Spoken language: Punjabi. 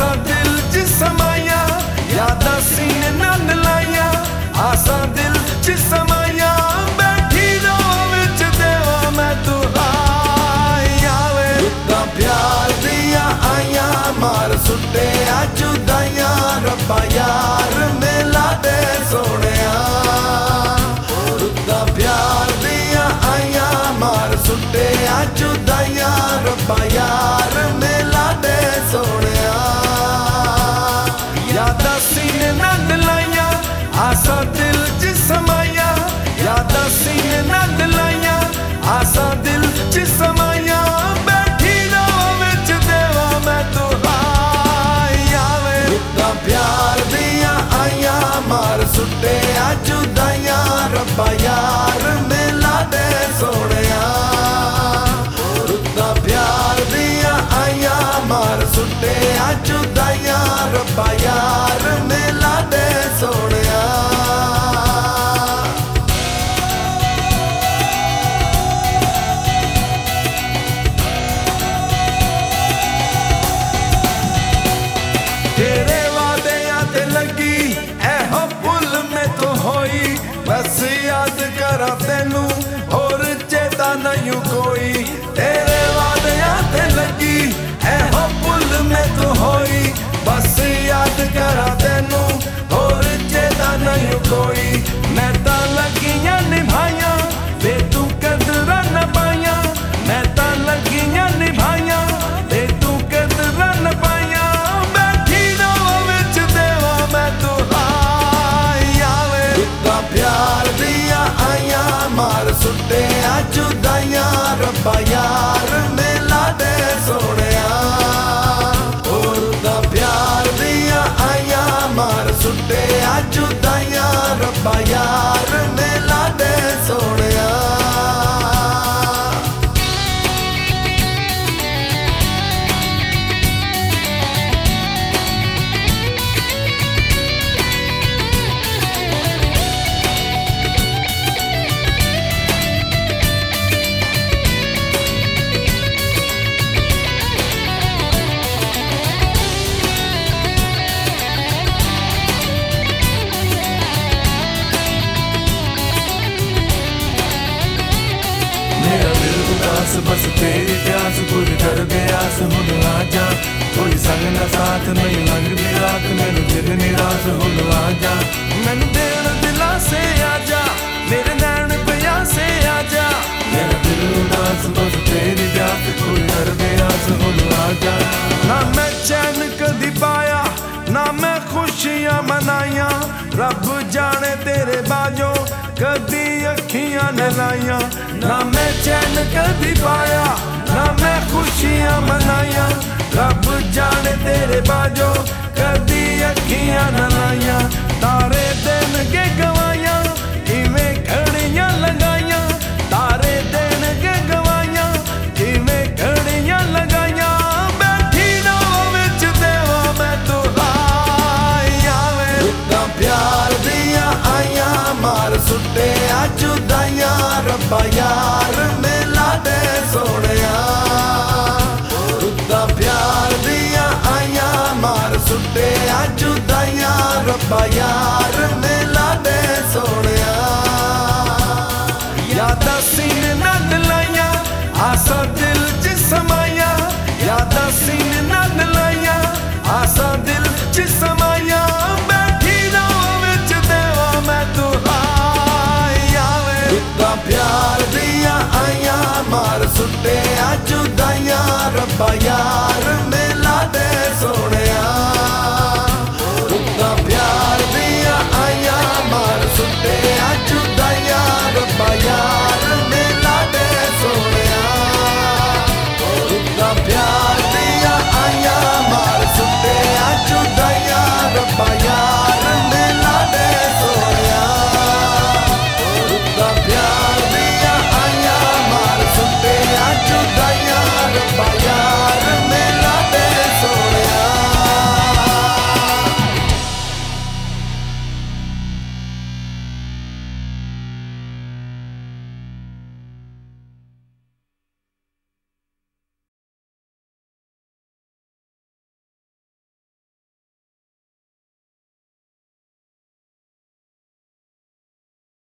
ਦਿਲ ਚ ਸਮਾਇਆ ਯਾਦਾਂ ਸੀਨੇ ਨਾਲ ਲਾਈਆਂ। ਆਸਾਂ ਦਿਲ ਚ ਸਮਾਇਆ ਰੱਬਾ ਯਾਰ ਮੇਲਾ ਦੇ ਸੋਹਣਿਆ। ਰੁੱਤਾਂ ਪਿਆਰ ਦੀਆਂ ਆਇਆ ਮਾਰ ਸੁੱਟੇ ਆ ਜੁਦਾਈਆਂ ਰੱਬਾ ਯਾਰ ਮੇਲਾ ਚੇਤਾ ਨਹੀਂ ਬਸ ਤੇਰੀ ਪਿਆਸ ਗੁਰ ਕਰ ਬਿਆਸ ਹੁਣ ਆ ਜਾ। ਕੋਈ ਸੰਗ ਨਾ ਸਾਥ, ਨਹੀਂ ਲੰਘਦੀ ਰਾਤ, ਮੈਨੂੰ ਦਿਲ ਨਿਰਾਸ਼ ਹੁਣ ਆ ਜਾ। ਮੈਨੂੰ ਦੇਣ ਦਿਲਾਸੇ ਆ ਜਾ, ਮੇਰੇ ਨੈਣ ਪਿਆਸੇ ਆ ਜਾ। ਮੇਰਾ ਦਿਲ ਉਦਾਸ, ਬਸ ਤੇਰੀ ਪਿਆਸ ਗੁਰ ਕਰ ਬਿਆਸ ਹੁਣ ਆ ਜਾ। ਨਾ ਮੈਂ ਚੈਨ ਕਦੀ ਪਾਇਆ, ਨਾ ਮੈਂ ਖੁਸ਼ੀਆਂ ਮਨਾਈਆਂ, ਰੱਬ ਜਾਣੇ ਤੇਰੇ ਬਾਝੋਂ ਅੱਖੀਆਂ ਨ ਲਾਈਆਂ। ਨਾ ਮੈਂ ਚੈਨ ਕਦੀ ਪਾਇਆ, ਨਾ ਮੈਂ ਖੁਸ਼ੀਆਂ ਮਨਾਈਆਂ। ਰੱਬ ਜਾਣੇ ਤੇਰੇ ਬਾਜੋ, ਕਦੀ ਅੱਖੀਆਂ ਨਲਾਈਆਂ ਲਾਈਆਂ। ਤਾਰੇ ਦੇਣਗੇ ਗਵਾਈਆਂ, ਕਿਵੇਂ ਘੜੀਆਂ ਲਗਾਈਆਂ ਤਾਰੇ ਦੇਣਗੇ ਗਵਾਈਆਂ, ਕਿਵੇਂ ਘੜੀਆਂ ਲਗਾਈਆਂ ਬੈਠੀ ਨਾ ਵਿੱਚ ਦੇਵਾ ਮੈਂ ਤੂੰ ਆਇਆ ਵੇ ਰੁੱਤਾਂ ਪਿਆਰ ਦੀਆਂ ਆਈਆਂ, ਮਾਰ ਸੁੱਟੇ ਆ ਜੁਦਾਈਆਂ ਰੱਬਾ ਯਾਰ ਮੇਲਾ ਦੇ ਸੋਹਣਿਆ। ਰੁੱਤਾਂ ਪਿਆਰ ਦੀਆਂ ਆਈਆਂ ਮਾਰ ਸੁੱਟਿਆ ਆ ਜੁਦਾਈਆਂ ਰੱਬਾ ਯਾਰ ਮੇਲਾ ਦੇ ਸੋਹਣਿਆ। ਯਾਦਾਂ ਸੀਨੇ ਨਾਲ ਲਾਈਆਂ, ਆਸਾਂ ਦਿਲ ਚ ਸਮਾਇਆ ਯਾਦਾਂ ਸੀਨੇ ਨਾਲ ਲਾਈਆਂ, ਆਸਾਂ ਦਿਲ ਚ ਸਮਾਇਆ ਪਿਆਰ